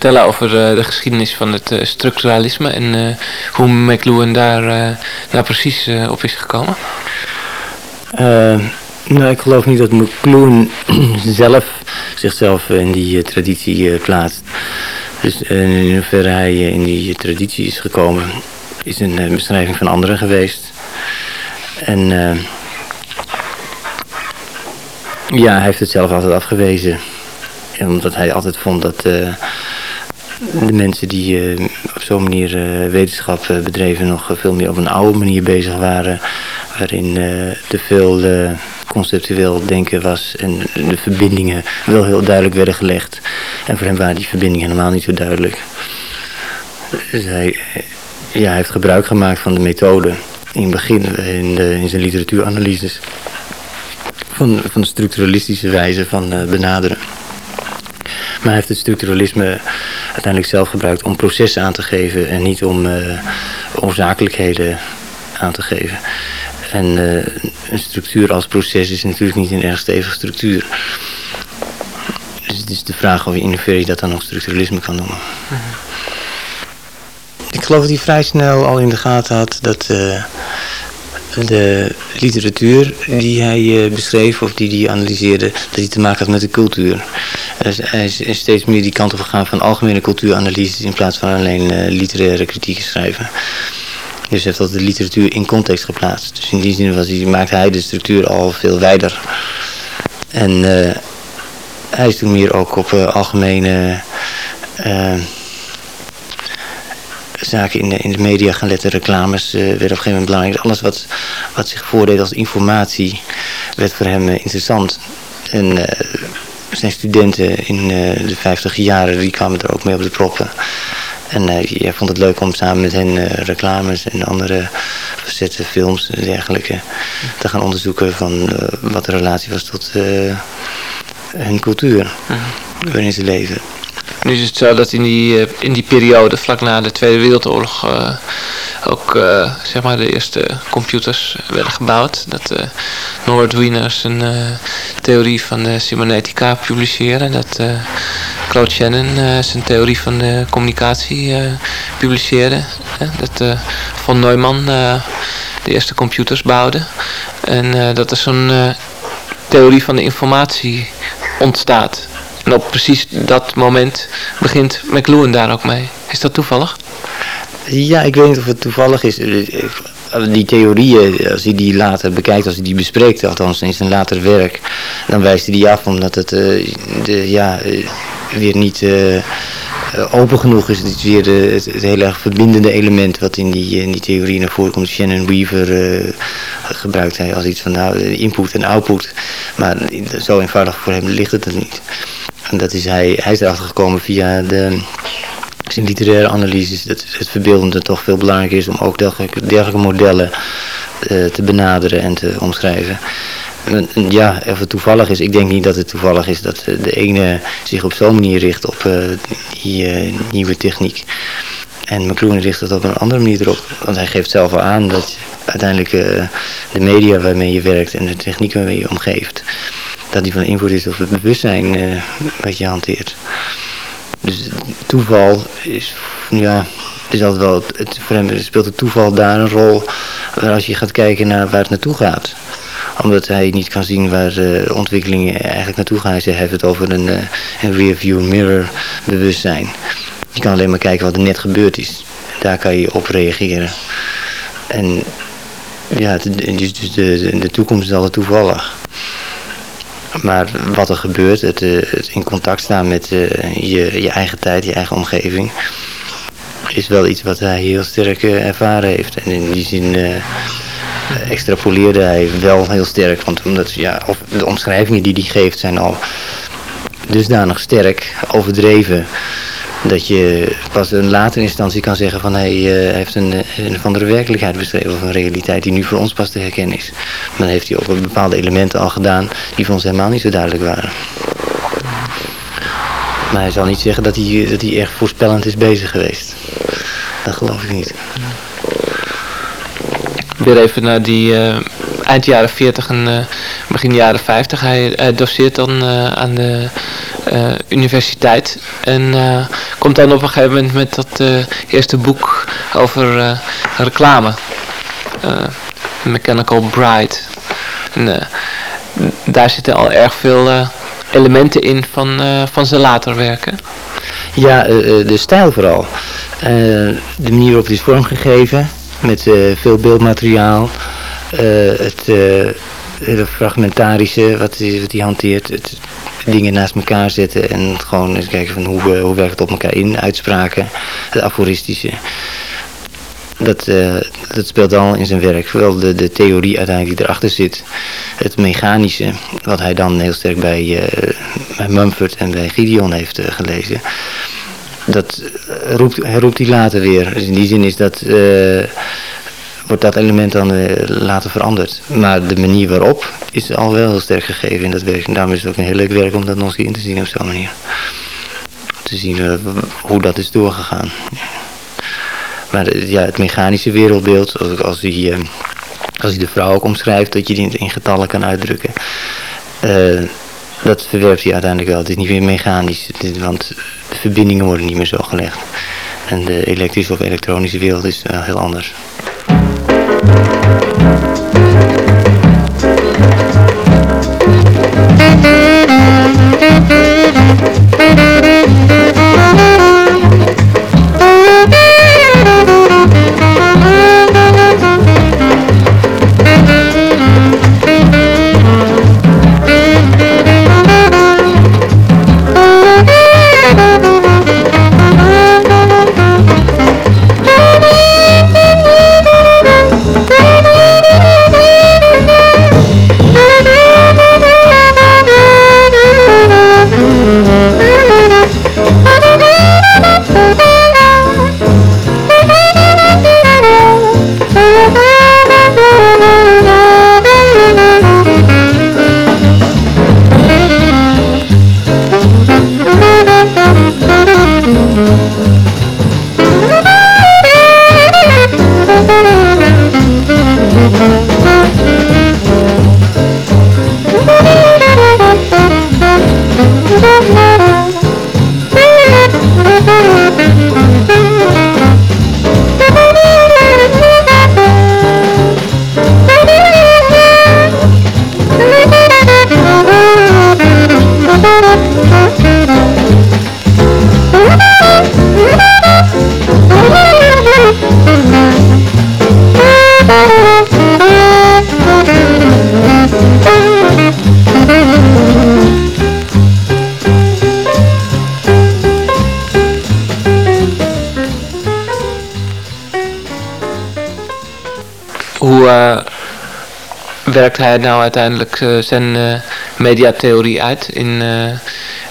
vertellen over de geschiedenis van het structuralisme en hoe McLuhan daar, daar precies op is gekomen? nou, ik geloof niet dat McLuhan zelf zichzelf in die traditie plaatst. Dus in hoeverre hij in die traditie is gekomen, is een beschrijving van anderen geweest. En ja, hij heeft het zelf altijd afgewezen. Omdat hij altijd vond dat de mensen die uh, op zo'n manier uh, wetenschap bedreven nog veel meer op een oude manier bezig waren. Waarin te veel conceptueel denken was en de verbindingen wel heel duidelijk werden gelegd. En voor hem waren die verbindingen helemaal niet zo duidelijk. Dus hij, ja, hij heeft gebruik gemaakt van de methode in het begin in, de, in zijn literatuuranalyses van, van de structuralistische wijze van benaderen. Maar hij heeft het structuralisme uiteindelijk zelf gebruikt om processen aan te geven en niet om uh, oorzakelijkheden aan te geven. En uh, een structuur als proces is natuurlijk niet een erg stevige structuur. Dus het is de vraag of je in hoeverre je dat dan nog structuralisme kan noemen. -hmm. Ik geloof dat hij vrij snel al in de gaten had dat de literatuur die hij eh, beschreef of die hij analyseerde, dat hij te maken had met de cultuur. Dus hij is steeds meer die kant op gegaan van algemene cultuuranalyses in plaats van alleen uh, literaire kritieken schrijven. Dus heeft dat de literatuur in context geplaatst. Dus in die zin was hij, maakte hij de structuur al veel wijder. En uh, hij is toen meer ook op algemene zaken in de, media gaan letten. Reclames werden op een gegeven moment belangrijk. Alles wat, wat zich voordeed als informatie werd voor hem interessant. En zijn studenten in de 50 jaren, die kwamen er ook mee op de proppen. En jij vond het leuk om samen met hen reclames en andere facetten, films en dergelijke te gaan onderzoeken van wat de relatie was tot hun cultuur waarin ze leven. Nu is het zo dat in die, eh, in die periode, vlak na de Tweede Wereldoorlog, uh, ook uh, zeg maar de eerste computers werden gebouwd. Dat uh, Norbert Wiener zijn theorie van de cybernetica publiceerde. Dat Claude Shannon zijn theorie van de communicatie publiceerde. dat Von Neumann de eerste computers bouwde. En dat er zo'n theorie van de informatie ontstaat. En op precies dat moment begint McLuhan daar ook mee. Is dat toevallig? Ja, ik weet niet of het toevallig is. Die theorieën, als hij die later bekijkt, als hij die bespreekt, althans in zijn later werk, dan wijst hij die af omdat het de, ja, weer niet open genoeg is. Het is weer het, erg verbindende element wat in die, in die theorie naar voren komt. Shannon Weaver gebruikt hij als iets van nou, input en output. Maar zo eenvoudig voor hem ligt het er niet. En dat is hij, hij is erachter gekomen via de, zijn literaire analyses. Dat het verbeeldende toch veel belangrijker is om ook dergelijke, dergelijke modellen uh, te benaderen en te omschrijven. En, ja, of het toevallig is, ik denk niet dat het toevallig is dat de ene zich op zo'n manier richt op uh, die nieuwe techniek. En McLuhan richt het op een andere manier erop. Want hij geeft zelf al aan dat uiteindelijk de media waarmee je werkt en de techniek waarmee je omgeeft dat die van invloed is op het bewustzijn uh, wat je hanteert. Dus toeval is, ja, is altijd wel, het, speelt het toeval daar een rol als je gaat kijken naar waar het naartoe gaat omdat hij niet kan zien waar uh, ontwikkelingen eigenlijk naartoe gaan. Hij heeft het over een, een rearview mirror bewustzijn. Je kan alleen maar kijken wat er net gebeurd is. Daar kan je op reageren. En ja, dus de, de, toekomst is altijd toevallig. Maar wat er gebeurt, het, eh, in contact staan met uh, je, je eigen tijd, je eigen omgeving, is wel iets wat hij heel sterk uh, ervaren heeft. En in die zin extrapoleerde hij wel heel sterk, want omdat, ja, of de omschrijvingen die hij geeft zijn al dusdanig sterk, overdreven, dat je pas in latere instantie kan zeggen van hij uh, heeft een, een of andere werkelijkheid beschreven of een realiteit die nu voor ons pas te herkennen is. Maar dan heeft hij ook bepaalde elementen al gedaan die voor ons helemaal niet zo duidelijk waren. Maar hij zal niet zeggen dat hij, dat hij echt voorspellend is bezig geweest. Dat geloof ik niet. Weer even naar die uh, eind jaren 40 en begin jaren 50. Hij, doseert dan aan de universiteit en komt dan op een gegeven moment met dat eerste boek over reclame. Mechanical Bride. Daar zitten al erg veel elementen in van, van zijn later werken. Ja, de stijl vooral. de manier waarop het is vormgegeven met veel beeldmateriaal. het hele fragmentarische wat hij, wat hanteert. Het, dingen naast elkaar zetten en gewoon eens kijken van hoe, hoe werkt het op elkaar in. Uitspraken, het aforistische dat, dat speelt al in zijn werk. Wel de, de theorie uiteindelijk die erachter zit. Het mechanische, wat hij dan heel sterk bij, uh, bij Mumford en bij Gideon heeft gelezen. Dat roept, roept hij later weer. Dus in die zin is dat, wordt dat element dan later veranderd. Maar de manier waarop is al wel heel sterk gegeven in dat werk. En daarom is het ook een heel leuk werk om dat nog eens in te zien op zo'n manier. Te zien hoe dat is doorgegaan. Maar ja, het mechanische wereldbeeld, als, hij, eh, als hij de vrouw ook omschrijft, dat je die in getallen kan uitdrukken. Dat verwerpt hij uiteindelijk wel. Het is niet meer mechanisch, want de verbindingen worden niet meer zo gelegd. En de elektrische of elektronische wereld is wel heel anders. Werkt hij nou uiteindelijk uh, zijn uh, mediatheorie uit in uh,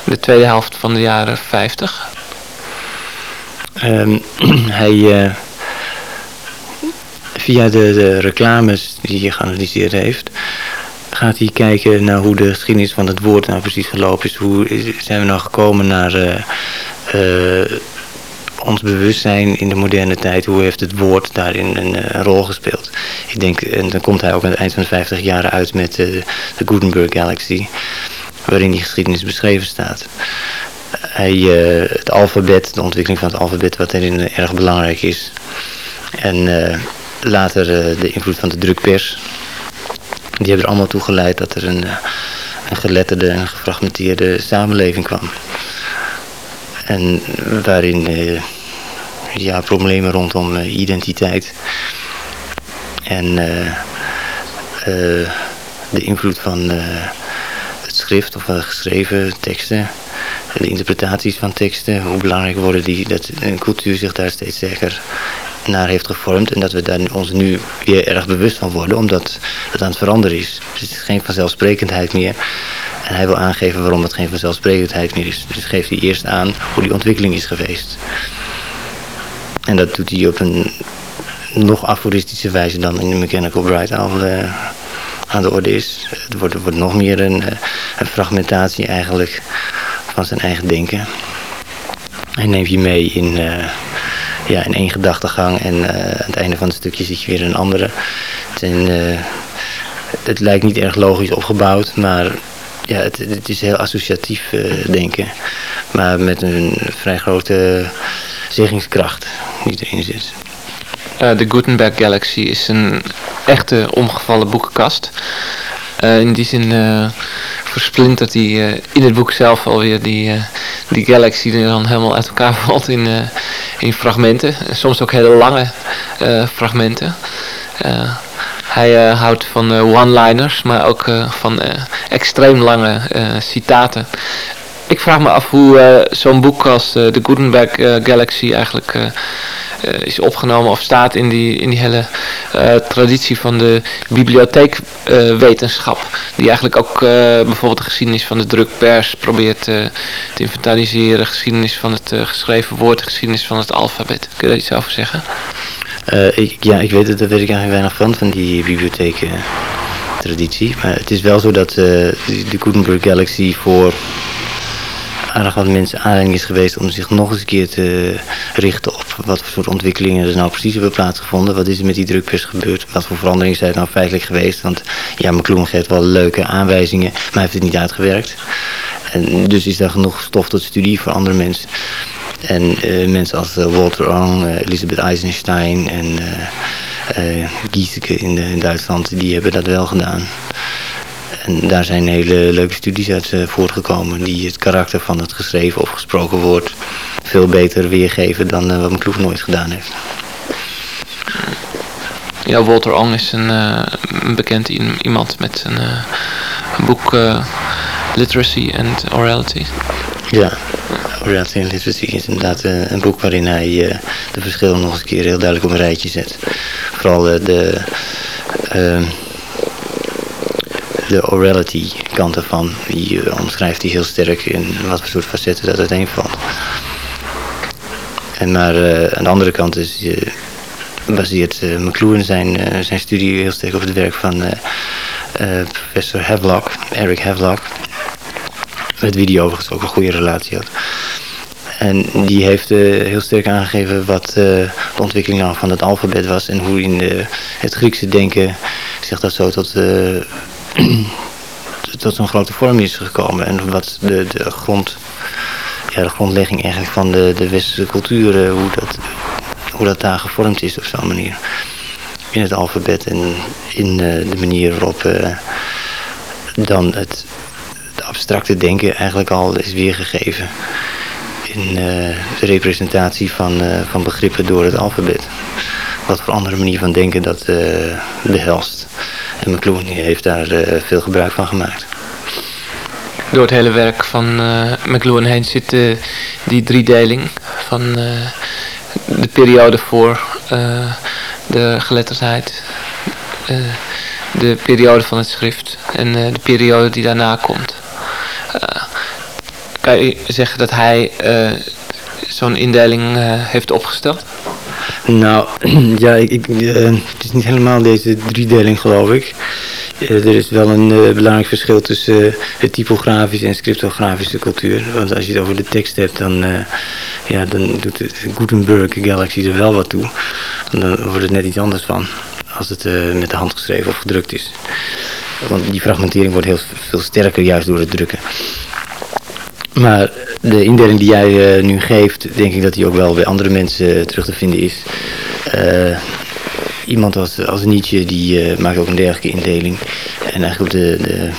de tweede helft van de jaren 50? Um, hij, via de, de, reclames die hij geanalyseerd heeft, gaat hij kijken naar hoe de geschiedenis van het woord nou precies gelopen is. Hoe zijn we nou gekomen naar ons bewustzijn in de moderne tijd, hoe heeft het woord daarin een, een, rol gespeeld? Ik denk, en dan komt hij ook aan het eind van de 50 jaren uit met de, de Gutenberg Galaxy, waarin die geschiedenis beschreven staat. Hij, uh, het alfabet, de ontwikkeling van het alfabet, wat erin erg belangrijk is. En later de invloed van de drukpers. Die hebben er allemaal toe geleid dat er een, een geletterde en gefragmenteerde samenleving kwam. En waarin ja, problemen rondom identiteit en uh, de invloed van het schrift of geschreven teksten, de interpretaties van teksten, hoe belangrijk worden die, dat een cultuur zich daar steeds sterker naar heeft gevormd en dat we daar ons nu weer erg bewust van worden, omdat het aan het veranderen is. Dus het is geen vanzelfsprekendheid meer. En hij wil aangeven waarom het geen vanzelfsprekendheid meer is. Dus geeft hij eerst aan hoe die ontwikkeling is geweest. En dat doet hij op een nog aforistische wijze dan in de Mechanical Bride al uh, aan de orde is. Het wordt, wordt nog meer een, eh, een, fragmentatie eigenlijk van zijn eigen denken. Hij neemt je mee in, uh, ja, in één gedachtegang en aan het einde van het stukje zit je weer een andere. Het zijn het lijkt niet erg logisch opgebouwd, maar ja, het, het is heel associatief denken. Maar met een vrij grote zeggingskracht die erin zit. de Gutenberg Galaxy is een echte omgevallen boekenkast. in die zin versplintert hij uh, in het boek zelf alweer die, uh, die galaxy die dan helemaal uit elkaar valt in, uh, in fragmenten. Soms ook hele lange fragmenten. hij houdt van one-liners, maar ook van extreem lange citaten. Ik vraag me af hoe zo'n boek als de Gutenberg Galaxy eigenlijk is opgenomen of staat in die, in die hele uh, traditie van de bibliotheekwetenschap. Uh, die eigenlijk ook bijvoorbeeld de geschiedenis van de drukpers probeert te inventariseren. Geschiedenis van het geschreven woord, de geschiedenis van het alfabet. Kun je daar iets over zeggen? ik, ja, ik weet het, daar weet ik eigenlijk weinig van, van die bibliotheken traditie. Maar het is wel zo dat de Gutenberg Galaxy voor aardig wat mensen aanleiding is geweest om zich nog eens een keer te richten op wat voor ontwikkelingen er nou precies hebben plaatsgevonden. Wat is er met die drukpers gebeurd? Wat voor veranderingen zijn er nou feitelijk geweest? Want ja, McLuhan geeft wel leuke aanwijzingen, maar hij heeft het niet uitgewerkt. En dus is daar genoeg stof tot studie voor andere mensen. En uh, mensen als uh, Walter Ong, uh, Elisabeth Eisenstein en Gieseke in, in Duitsland, die hebben dat wel gedaan. En daar zijn hele leuke studies uit uh, voortgekomen die het karakter van het geschreven of gesproken woord veel beter weergeven dan uh, wat McLuhan nooit gedaan heeft. Ja, Walter Ong is een, uh, een bekend iemand met een, een boek Literacy and Orality. Ja, Orality and Literacy is inderdaad een boek waarin hij de verschillen nog eens een keer heel duidelijk op een rijtje zet. Vooral de de orality kant ervan. Die uh, omschrijft hij heel sterk in wat voor soort facetten dat uiteenvalt. En maar uh, aan de andere kant is, uh, baseert uh, McLuhan zijn, zijn studie heel sterk op het werk van professor Havelock, Eric Havelock. Met wie hij overigens ook een goede relatie had. En die heeft heel sterk aangegeven wat de ontwikkeling van het alfabet was. En hoe in het Griekse denken zich dat zo tot tot zo'n grote vorm is gekomen. En wat de, de, grond, ja, de grondlegging eigenlijk van de, de westerse cultuur, eh, hoe, dat, hoe dat daar gevormd is op zo'n manier. In het alfabet en in uh, de manier waarop uh, dan het, het, abstracte denken eigenlijk al is weergegeven. In de representatie van, van begrippen door het alfabet. Wat voor andere manier van denken dat behelst. En McLuhan heeft daar uh, veel gebruik van gemaakt. Door het hele werk van uh, McLuhan heen zit uh, die driedeling van de periode voor de geletterdheid, de periode van het schrift en de periode die daarna komt. kan je zeggen dat hij zo'n indeling heeft opgesteld? Nou, ja, ik, uh, het is niet helemaal deze driedeling geloof ik. Uh, er is wel een uh, belangrijk verschil tussen de typografische en scriptografische cultuur. Want als je het over de tekst hebt, dan, ja, dan doet de Gutenberg Galaxy er wel wat toe. Dan wordt het net iets anders van als het met de hand geschreven of gedrukt is. Want die fragmentering wordt heel veel sterker juist door het drukken. Maar de indeling die jij uh, nu geeft, denk ik dat die ook wel bij andere mensen uh, terug te vinden is. Uh, iemand als, als Nietzsche, die maakt ook een dergelijke indeling. En eigenlijk de, de,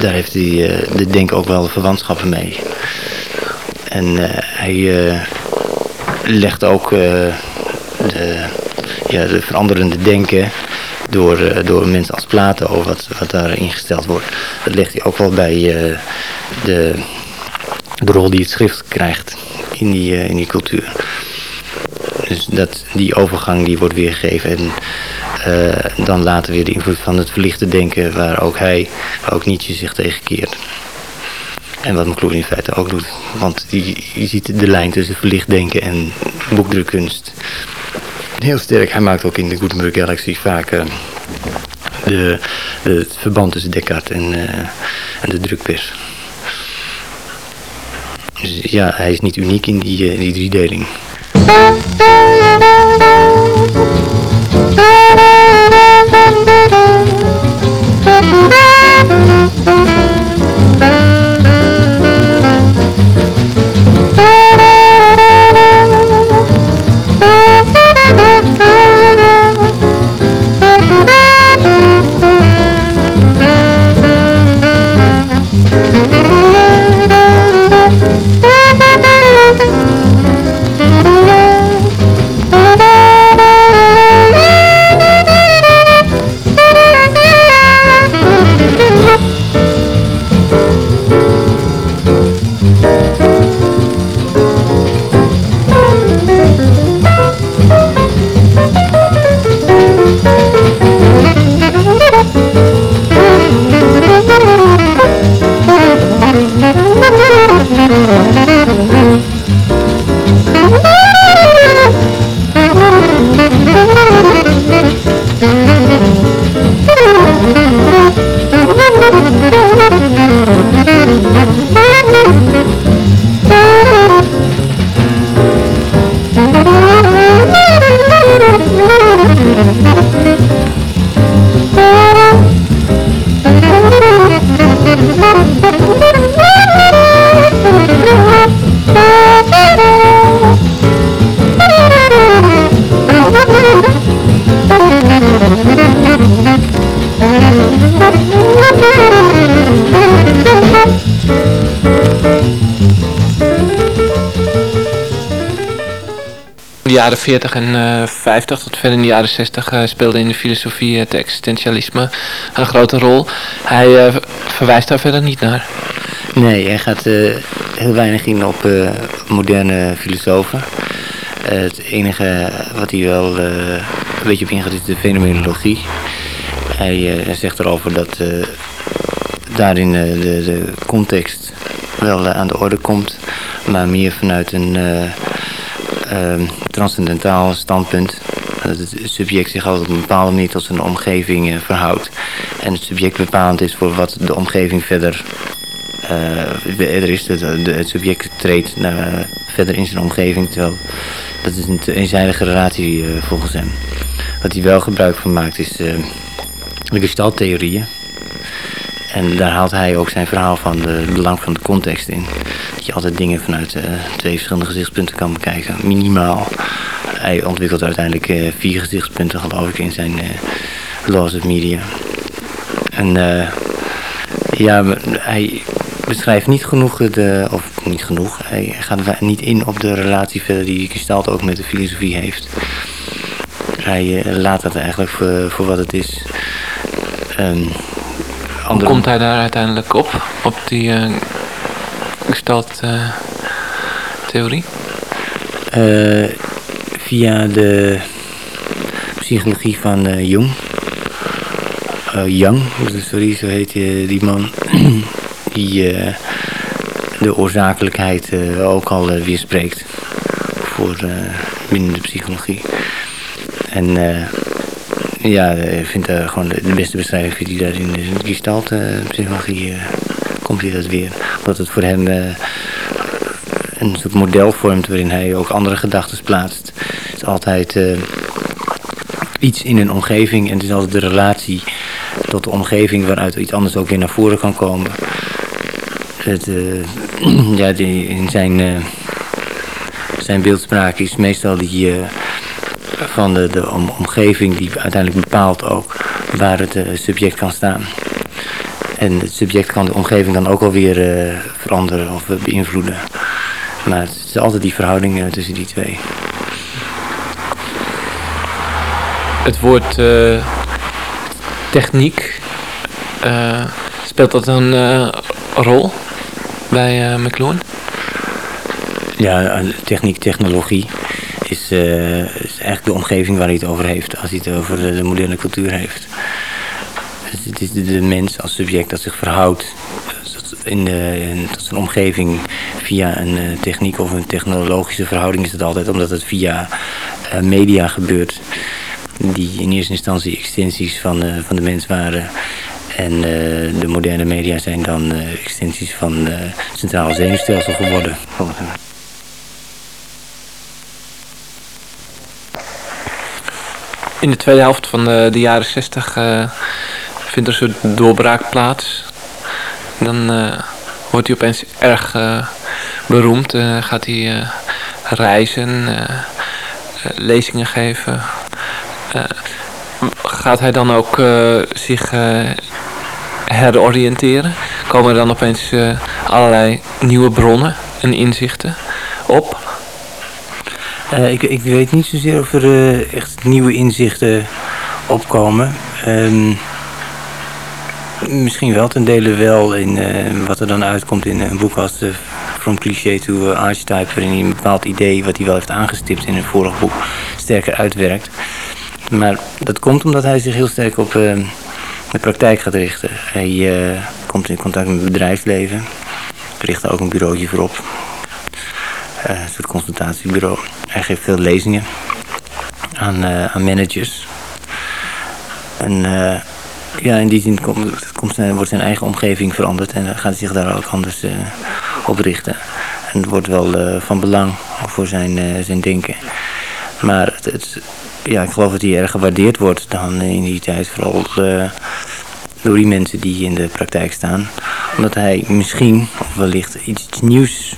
daar heeft hij de denk ook wel verwantschappen mee. En hij legt ook de, ja, de veranderende denken door, door mensen als Plato, wat, wat daar ingesteld wordt. Dat legt hij ook wel bij de de rol die het schrift krijgt in die, uh, in die cultuur. Dus dat, die overgang die wordt weergegeven en dan later weer de invloed van het verlichte denken waar ook hij, waar ook Nietzsche zich tegen keert. En wat McLuhan in feite ook doet. Want die, je ziet de lijn tussen verlicht denken en boekdrukkunst. Heel sterk. Hij maakt ook in de Gutenberg Galaxy vaak uh, de, de, het verband tussen Descartes en, uh, en de drukpers. Dus ja, hij is niet uniek in die, in die driedeling. Jaren 40 en uh, 50 tot verder in de jaren 60 uh, speelde in de filosofie het existentialisme een grote rol. Hij verwijst daar verder niet naar. Nee, hij gaat heel weinig in op moderne filosofen. het enige wat hij wel een beetje op ingaat is de fenomenologie. Hij zegt erover dat daarin de, de, context wel aan de orde komt, maar meer vanuit een uh, transcendentaal standpunt. Dat het subject zich altijd op een bepaalde manier tot zijn omgeving uh, verhoudt. En het subject bepalend is voor wat de omgeving verder uh, er is. Het, het subject treedt naar, verder in zijn omgeving. Terwijl dat is een eenzijdige relatie volgens hem. Wat hij wel gebruik van maakt is de gestaltheorieën. En daar haalt hij ook zijn verhaal van de belang van de context in. Dat je altijd dingen vanuit uh, twee verschillende gezichtspunten kan bekijken. Minimaal. Hij ontwikkelt uiteindelijk uh, vier gezichtspunten geloof ik in zijn uh, Laws of Media. En ja, hij beschrijft niet genoeg de, of niet genoeg, hij gaat niet in op de relatie verder die Gestalt ook met de filosofie heeft. Hij laat dat eigenlijk voor, voor wat het is. Um, hoe komt hij daar uiteindelijk op? Op die uh, gestalt uh, theorie? Uh, via de psychologie van Jung. Young, sorry, zo heet die man. die de oorzakelijkheid ook al weerspreekt. Voor binnen de psychologie. En ja, ik vind uh, gewoon de, beste beschrijving die daar in de gestalt uh, psychologie uh, komt hij dat weer. Omdat het voor hem een soort model vormt waarin hij ook andere gedachten plaatst. Het is altijd iets in een omgeving en het is altijd de relatie tot de omgeving waaruit iets anders ook weer naar voren kan komen. Het, ja, die, in zijn, zijn beeldspraak is meestal die van de, de omgeving die uiteindelijk bepaalt ook waar het subject kan staan. En het subject kan de omgeving dan ook alweer uh, veranderen of uh, beïnvloeden. Maar het is altijd die verhouding tussen die twee. Het woord techniek, speelt dat een rol bij McLuhan? Ja, techniek, technologie is, is eigenlijk de omgeving waar hij het over heeft. Als hij het over de, moderne cultuur heeft. Het is de, mens als subject dat zich verhoudt in de, in, zijn omgeving via een uh, techniek of een technologische verhouding is het altijd. Omdat het via uh, media gebeurt. Die in eerste instantie extensies van, van de mens waren. En de moderne media zijn dan extensies van het centraal zenuwstelsel geworden. In de tweede helft van de, de jaren 60 uh, eh, vindt er een soort doorbraak plaats. Dan uh, wordt hij opeens erg uh, beroemd. gaat hij reizen, lezingen geven. gaat hij dan ook zich heroriënteren? Komen er dan opeens allerlei nieuwe bronnen en inzichten op? ik, ik weet niet zozeer of er echt nieuwe inzichten opkomen. Um, misschien wel ten dele wel in wat er dan uitkomt in een boek als From Cliché to Archetype, waarin hij een bepaald idee wat hij wel heeft aangestipt in een vorig boek sterker uitwerkt. Maar dat komt omdat hij zich heel sterk op de praktijk gaat richten. Hij komt in contact met het bedrijfsleven, richt daar ook een bureautje voor op. Een soort consultatiebureau. Hij geeft veel lezingen aan, aan managers. En ja, in die zin komt, wordt zijn eigen omgeving veranderd en gaat hij zich daar ook anders op richten. En het wordt wel van belang voor zijn, zijn denken. Maar het, ja, ik geloof dat hij erg gewaardeerd wordt dan in die tijd. Vooral uh, door die mensen die in de praktijk staan. Omdat hij misschien, of wellicht, iets nieuws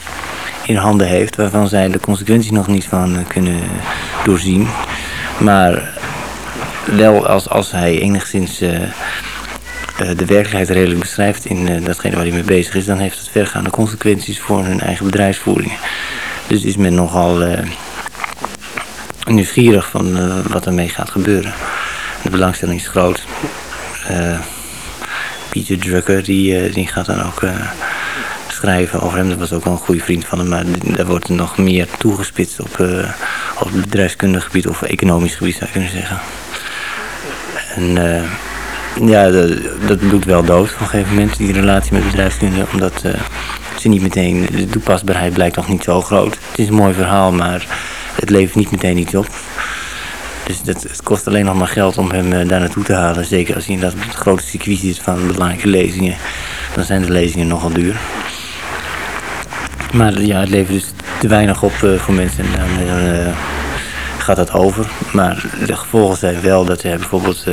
in handen heeft... waarvan zij de consequenties nog niet van eh, kunnen doorzien. Maar wel als, als hij enigszins... Uh, de werkelijkheid redelijk beschrijft in datgene waar hij mee bezig is... dan heeft het vergaande consequenties voor hun eigen bedrijfsvoering. Dus is men nogal nieuwsgierig van wat ermee gaat gebeuren. De belangstelling is groot. Pieter Drucker die, die gaat dan ook schrijven over hem. Dat was ook wel een goede vriend van hem. Maar daar wordt nog meer toegespitst op, op bedrijfskundig gebied of economisch gebied zou je kunnen zeggen. En ja, dat, doet wel dood op een gegeven moment, die relatie met bedrijfskunde. Omdat ze niet meteen, de toepasbaarheid blijkt nog niet zo groot. Het is een mooi verhaal, maar het levert niet meteen iets op. Dus dat, het kost alleen nog maar geld om hem uh, daar naartoe te halen. Zeker als hij in dat grote circuit zit van belangrijke lezingen. Dan zijn de lezingen nogal duur. Maar ja, het levert dus te weinig op voor mensen. En dan gaat dat over. Maar de gevolgen zijn wel dat hij bijvoorbeeld...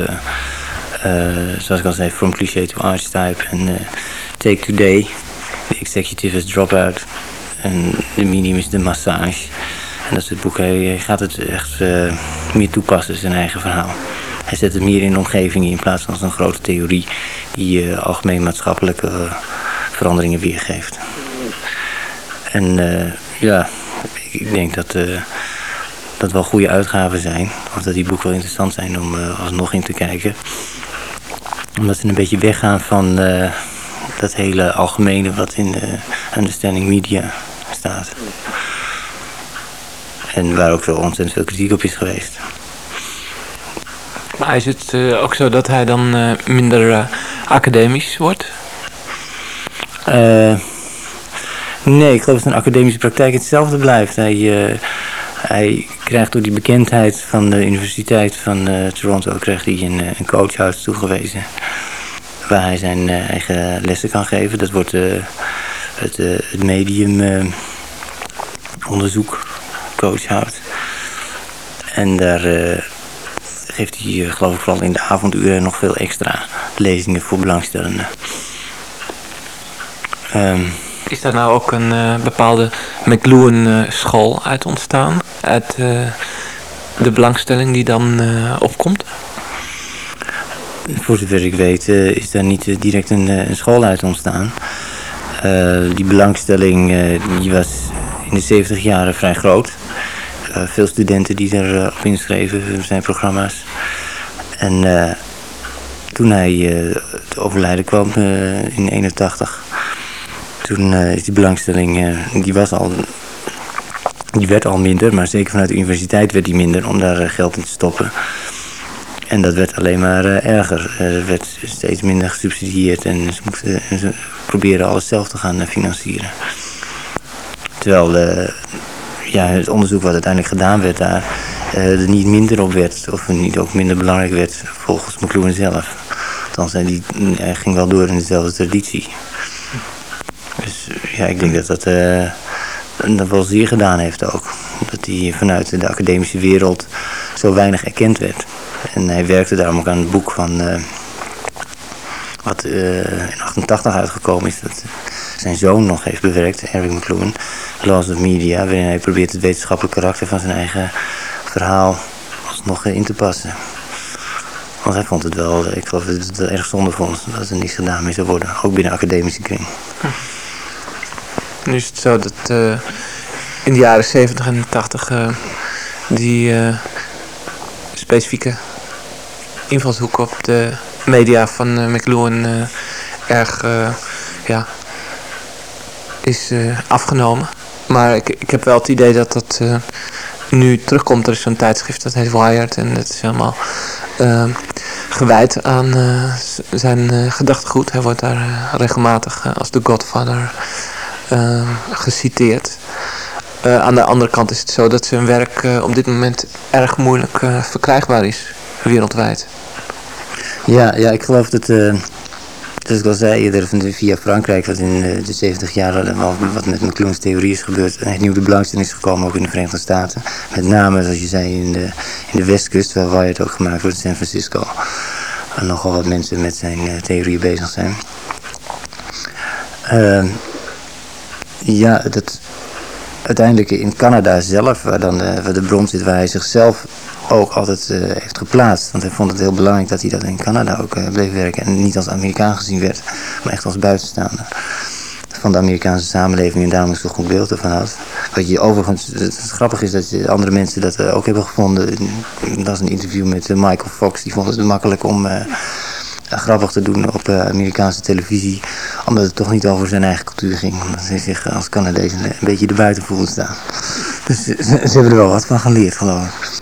zoals ik al zei, From Cliché to Archetype en Take Today. De executive is Dropout. En de minimum is de massage. En dat is het boek. Hij gaat het echt meer toepassen, zijn eigen verhaal. Hij zet het meer in de omgeving in plaats van een grote theorie die algemeen maatschappelijke veranderingen weergeeft. En ja, ik denk dat dat wel goede uitgaven zijn. Of dat die boeken wel interessant zijn om alsnog in te kijken. Omdat ze een beetje weggaan van dat hele algemene wat in de understanding media staat. En waar ook zo ontzettend veel kritiek op is geweest. Maar is het uh, ook zo dat hij dan uh, minder uh, academisch wordt? nee, ik geloof dat een academische praktijk hetzelfde blijft. Hij, hij krijgt door die bekendheid van de Universiteit van Toronto krijgt hij een, een coachhuis toegewezen. Waar hij zijn eigen lessen kan geven. Dat wordt het, het medium onderzoek. En daar geeft hij, geloof ik, vooral in de avonduren nog veel extra lezingen voor belangstellenden. Um, is daar nou ook een uh, bepaalde McLuhan-school uit ontstaan? Uit de belangstelling die dan opkomt? Voor zover ik weet is daar niet direct een, een, school uit ontstaan. die belangstelling die was in de 70 jaren vrij groot. Uh, veel studenten die erop uh, inschreven zijn programma's. En uh, toen hij te overlijden kwam in 81, toen is die belangstelling, die was al, die werd al minder, maar zeker vanuit de universiteit werd die minder om daar geld in te stoppen. En dat werd alleen maar erger. Er werd steeds minder gesubsidieerd en ze, moesten, ze proberen alles zelf te gaan financieren. Terwijl ja, het onderzoek wat uiteindelijk gedaan werd daar niet minder op werd. Of niet ook minder belangrijk werd volgens McLuhan zelf. Althans, die hij ging wel door in dezelfde traditie. Dus ja, ik denk dat dat, uh, dat wel zeer gedaan heeft ook. Dat hij vanuit de academische wereld zo weinig erkend werd. En hij werkte daarom ook aan het boek van... Uh, wat in 88 uitgekomen is. Dat zijn zoon nog heeft bewerkt, Eric McLuhan. Laws of Media, waarin hij probeert het wetenschappelijk karakter van zijn eigen verhaal alsnog in te passen. Want hij vond het wel, ik geloof dat het erg zonde vond dat er niets gedaan mee zou worden. Ook binnen academische kring. Nu is het zo dat uh, in de jaren 70 en 80 uh, die uh, specifieke invalshoek op de media van McLuhan erg ja, is afgenomen. Maar ik, ik heb wel het idee dat dat nu terugkomt. Er is zo'n tijdschrift dat heet Wired en dat is helemaal gewijd aan zijn gedachtegoed. Hij wordt daar regelmatig als de Godfather uh, geciteerd. Uh, aan de andere kant is het zo dat zijn werk uh, op dit moment erg moeilijk verkrijgbaar is, wereldwijd. Ja, ja ik geloof dat, zoals ik al zei eerder, via Frankrijk, wat in de 70 jaar, wat met McLuhan's theorie is gebeurd, nieuw de belangstelling is gekomen, ook in de Verenigde Staten. Met name, zoals je zei, in de, in de westkust, waar, het ook gemaakt wordt, in San Francisco. En nogal wat mensen met zijn theorieën bezig zijn. Uh, ja, dat, uiteindelijk in Canada zelf, waar dan uh, waar de bron zit, waar hij zichzelf ook altijd uh, heeft geplaatst. Want hij vond het heel belangrijk dat hij dat in Canada ook uh, bleef werken. En niet als Amerikaan gezien werd, maar echt als buitenstaander van de Amerikaanse samenleving en daarom een goed beeld ervan had. Wat je overigens, het, grappig is dat andere mensen dat ook hebben gevonden. Dat is een interview met Michael Fox, die vond het makkelijk om grappig te doen op uh, Amerikaanse televisie. Omdat het toch niet over zijn eigen cultuur ging. Omdat hij zich als Canadees een, een beetje erbuiten voelde staan. Dus ze, ze, hebben er wel wat van geleerd geloof ik.